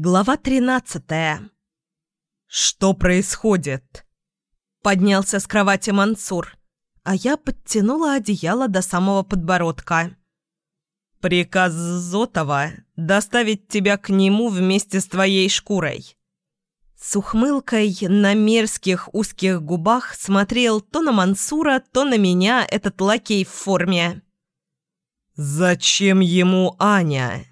Глава тринадцатая. «Что происходит?» Поднялся с кровати Мансур, а я подтянула одеяло до самого подбородка. «Приказ Зотова доставить тебя к нему вместе с твоей шкурой». С ухмылкой на мерзких узких губах смотрел то на Мансура, то на меня этот лакей в форме. «Зачем ему Аня?»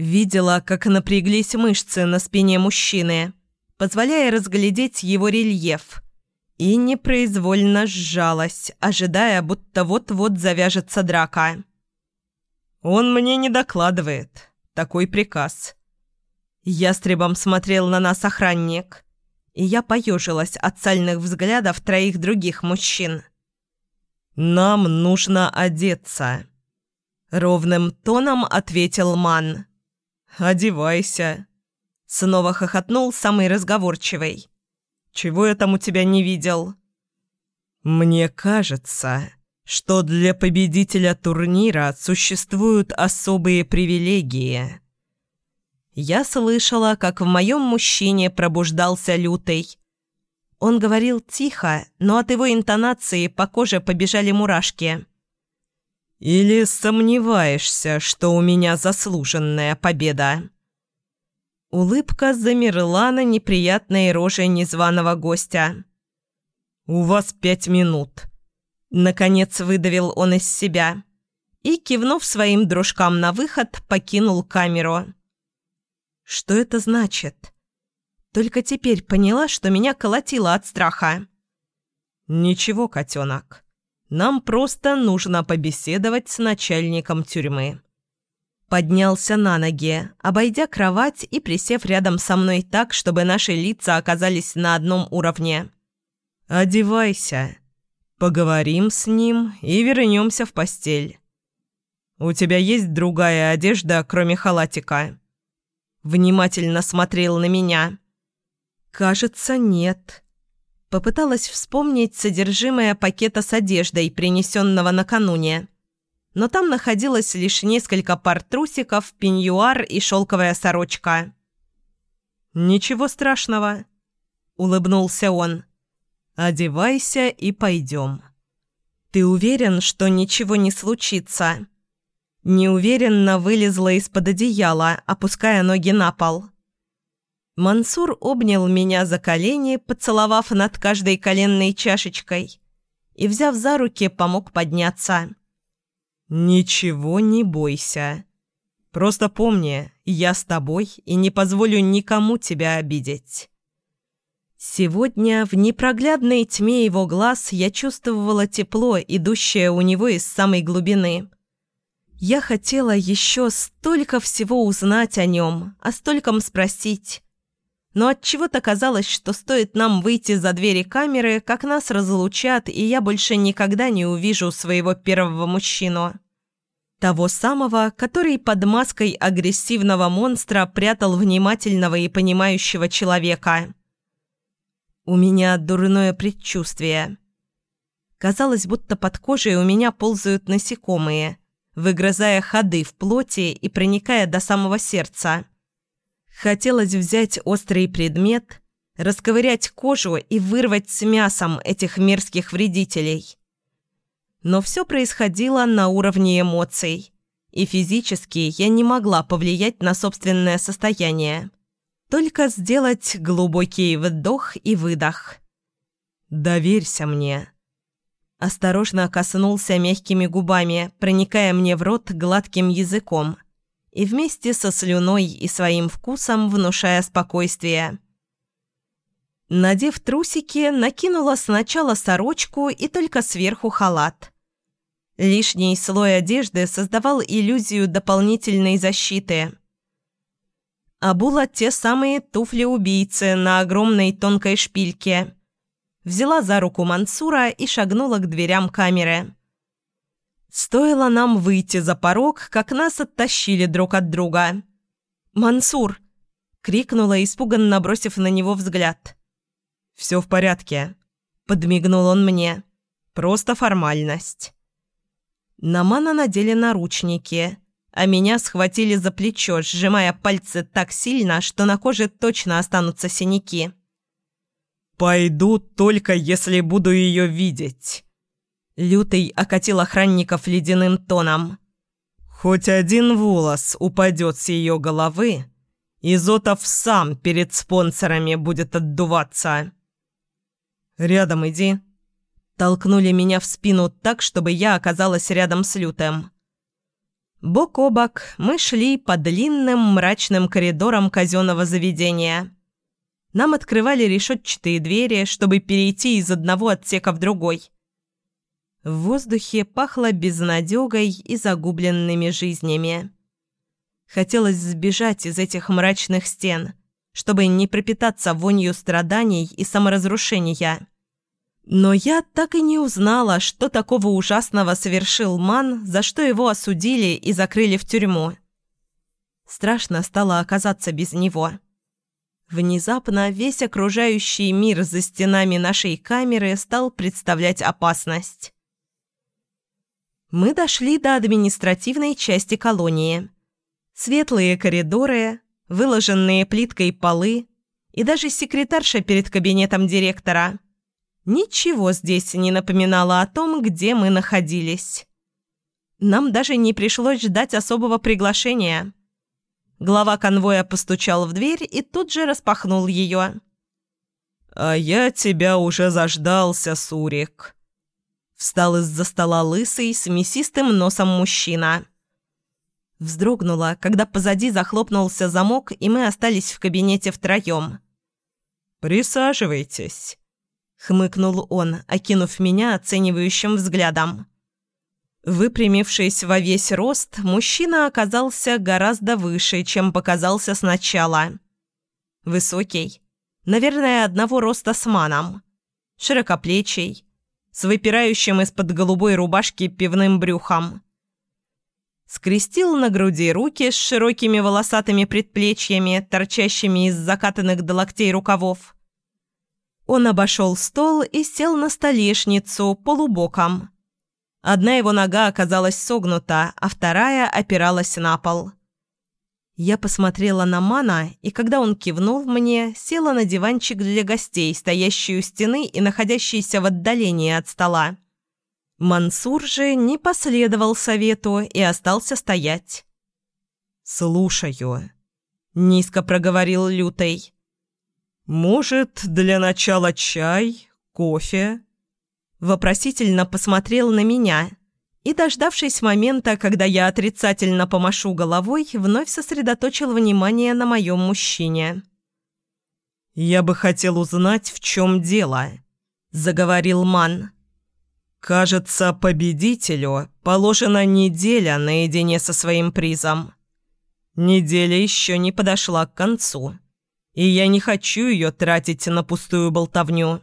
Видела, как напряглись мышцы на спине мужчины, позволяя разглядеть его рельеф. И непроизвольно сжалась, ожидая, будто вот-вот завяжется драка. «Он мне не докладывает. Такой приказ». Ястребом смотрел на нас охранник, и я поежилась от сальных взглядов троих других мужчин. «Нам нужно одеться», — ровным тоном ответил Ман. «Одевайся!» Снова хохотнул самый разговорчивый. «Чего я там у тебя не видел?» «Мне кажется, что для победителя турнира существуют особые привилегии». Я слышала, как в моем мужчине пробуждался лютый. Он говорил тихо, но от его интонации по коже побежали мурашки. Или сомневаешься, что у меня заслуженная победа?» Улыбка замерла на неприятной роже незваного гостя. «У вас пять минут», — наконец выдавил он из себя и, кивнув своим дружкам на выход, покинул камеру. «Что это значит?» Только теперь поняла, что меня колотило от страха. «Ничего, котенок. Нам просто нужно побеседовать с начальником тюрьмы». Поднялся на ноги, обойдя кровать и присев рядом со мной так, чтобы наши лица оказались на одном уровне. «Одевайся. Поговорим с ним и вернемся в постель. У тебя есть другая одежда, кроме халатика?» Внимательно смотрел на меня. «Кажется, нет». Попыталась вспомнить содержимое пакета с одеждой, принесенного накануне. Но там находилось лишь несколько пар трусиков, пеньюар и шелковая сорочка. «Ничего страшного», — улыбнулся он. «Одевайся и пойдем». «Ты уверен, что ничего не случится?» Неуверенно вылезла из-под одеяла, опуская ноги на пол. Мансур обнял меня за колени, поцеловав над каждой коленной чашечкой и, взяв за руки, помог подняться. «Ничего не бойся. Просто помни, я с тобой и не позволю никому тебя обидеть». Сегодня в непроглядной тьме его глаз я чувствовала тепло, идущее у него из самой глубины. Я хотела еще столько всего узнать о нем, о стольком спросить но от чего то казалось, что стоит нам выйти за двери камеры, как нас разлучат, и я больше никогда не увижу своего первого мужчину. Того самого, который под маской агрессивного монстра прятал внимательного и понимающего человека. У меня дурное предчувствие. Казалось, будто под кожей у меня ползают насекомые, выгрызая ходы в плоти и проникая до самого сердца. Хотелось взять острый предмет, расковырять кожу и вырвать с мясом этих мерзких вредителей. Но все происходило на уровне эмоций, и физически я не могла повлиять на собственное состояние. Только сделать глубокий вдох и выдох. «Доверься мне». Осторожно коснулся мягкими губами, проникая мне в рот гладким языком – и вместе со слюной и своим вкусом внушая спокойствие. Надев трусики, накинула сначала сорочку и только сверху халат. Лишний слой одежды создавал иллюзию дополнительной защиты. Обула те самые туфли-убийцы на огромной тонкой шпильке. Взяла за руку Мансура и шагнула к дверям камеры. Стоило нам выйти за порог, как нас оттащили друг от друга. «Мансур!» — крикнула, испуганно бросив на него взгляд. «Все в порядке», — подмигнул он мне. «Просто формальность». На Мана надели наручники, а меня схватили за плечо, сжимая пальцы так сильно, что на коже точно останутся синяки. «Пойду только если буду ее видеть». Лютый окатил охранников ледяным тоном. «Хоть один волос упадет с ее головы, Изотов сам перед спонсорами будет отдуваться». «Рядом иди». Толкнули меня в спину так, чтобы я оказалась рядом с Лютым. Бок о бок мы шли по длинным мрачным коридорам казенного заведения. Нам открывали решетчатые двери, чтобы перейти из одного отсека в другой. В воздухе пахло безнадегой и загубленными жизнями. Хотелось сбежать из этих мрачных стен, чтобы не пропитаться вонью страданий и саморазрушения. Но я так и не узнала, что такого ужасного совершил Ман, за что его осудили и закрыли в тюрьму. Страшно стало оказаться без него. Внезапно весь окружающий мир за стенами нашей камеры стал представлять опасность. Мы дошли до административной части колонии. Светлые коридоры, выложенные плиткой полы и даже секретарша перед кабинетом директора – Ничего здесь не напоминало о том, где мы находились. Нам даже не пришлось ждать особого приглашения. Глава конвоя постучал в дверь и тут же распахнул ее. «А я тебя уже заждался, Сурик». Встал из-за стола лысый с мясистым носом мужчина. Вздрогнула, когда позади захлопнулся замок, и мы остались в кабинете втроем. «Присаживайтесь» хмыкнул он, окинув меня оценивающим взглядом. Выпрямившись во весь рост, мужчина оказался гораздо выше, чем показался сначала. Высокий, наверное, одного роста с маном, широкоплечий, с выпирающим из-под голубой рубашки пивным брюхом. Скрестил на груди руки с широкими волосатыми предплечьями, торчащими из закатанных до локтей рукавов он обошел стол и сел на столешницу полубоком. Одна его нога оказалась согнута, а вторая опиралась на пол. Я посмотрела на Мана, и когда он кивнул мне, села на диванчик для гостей, стоящий у стены и находящийся в отдалении от стола. Мансур же не последовал совету и остался стоять. «Слушаю», — низко проговорил Лютый. «Может, для начала чай, кофе?» Вопросительно посмотрел на меня и, дождавшись момента, когда я отрицательно помашу головой, вновь сосредоточил внимание на моем мужчине. «Я бы хотел узнать, в чем дело», — заговорил Ман. «Кажется, победителю положена неделя наедине со своим призом. Неделя еще не подошла к концу» и я не хочу ее тратить на пустую болтовню.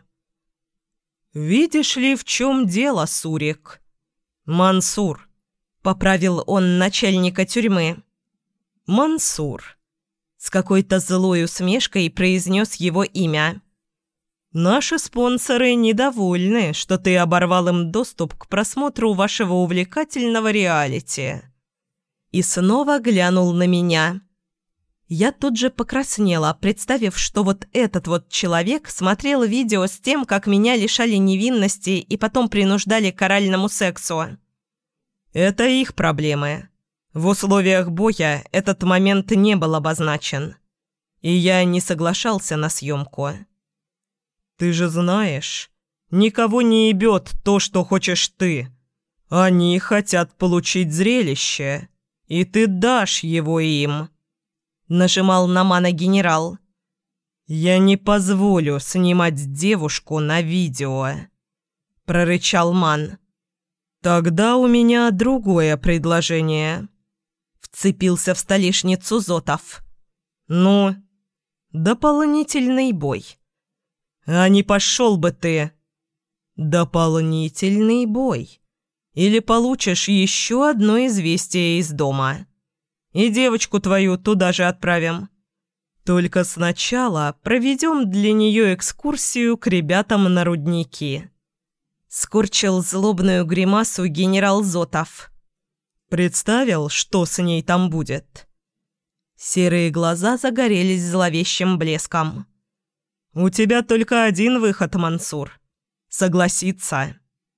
«Видишь ли, в чем дело, Сурик?» «Мансур», — поправил он начальника тюрьмы. «Мансур», — с какой-то злой усмешкой произнес его имя. «Наши спонсоры недовольны, что ты оборвал им доступ к просмотру вашего увлекательного реалити». И снова глянул на меня. Я тут же покраснела, представив, что вот этот вот человек смотрел видео с тем, как меня лишали невинности и потом принуждали к оральному сексу. Это их проблемы. В условиях боя этот момент не был обозначен. И я не соглашался на съемку. Ты же знаешь, никого не ебет то, что хочешь ты. Они хотят получить зрелище, и ты дашь его им нажимал на мана генерал. «Я не позволю снимать девушку на видео», – прорычал ман. «Тогда у меня другое предложение», – вцепился в столешницу Зотов. «Ну, дополнительный бой». «А не пошел бы ты!» «Дополнительный бой. Или получишь еще одно известие из дома». И девочку твою туда же отправим. Только сначала проведем для нее экскурсию к ребятам на рудники». Скорчил злобную гримасу генерал Зотов. Представил, что с ней там будет?» Серые глаза загорелись зловещим блеском. «У тебя только один выход, Мансур. Согласиться».